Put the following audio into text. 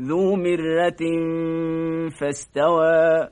ذو مرة فاستوى.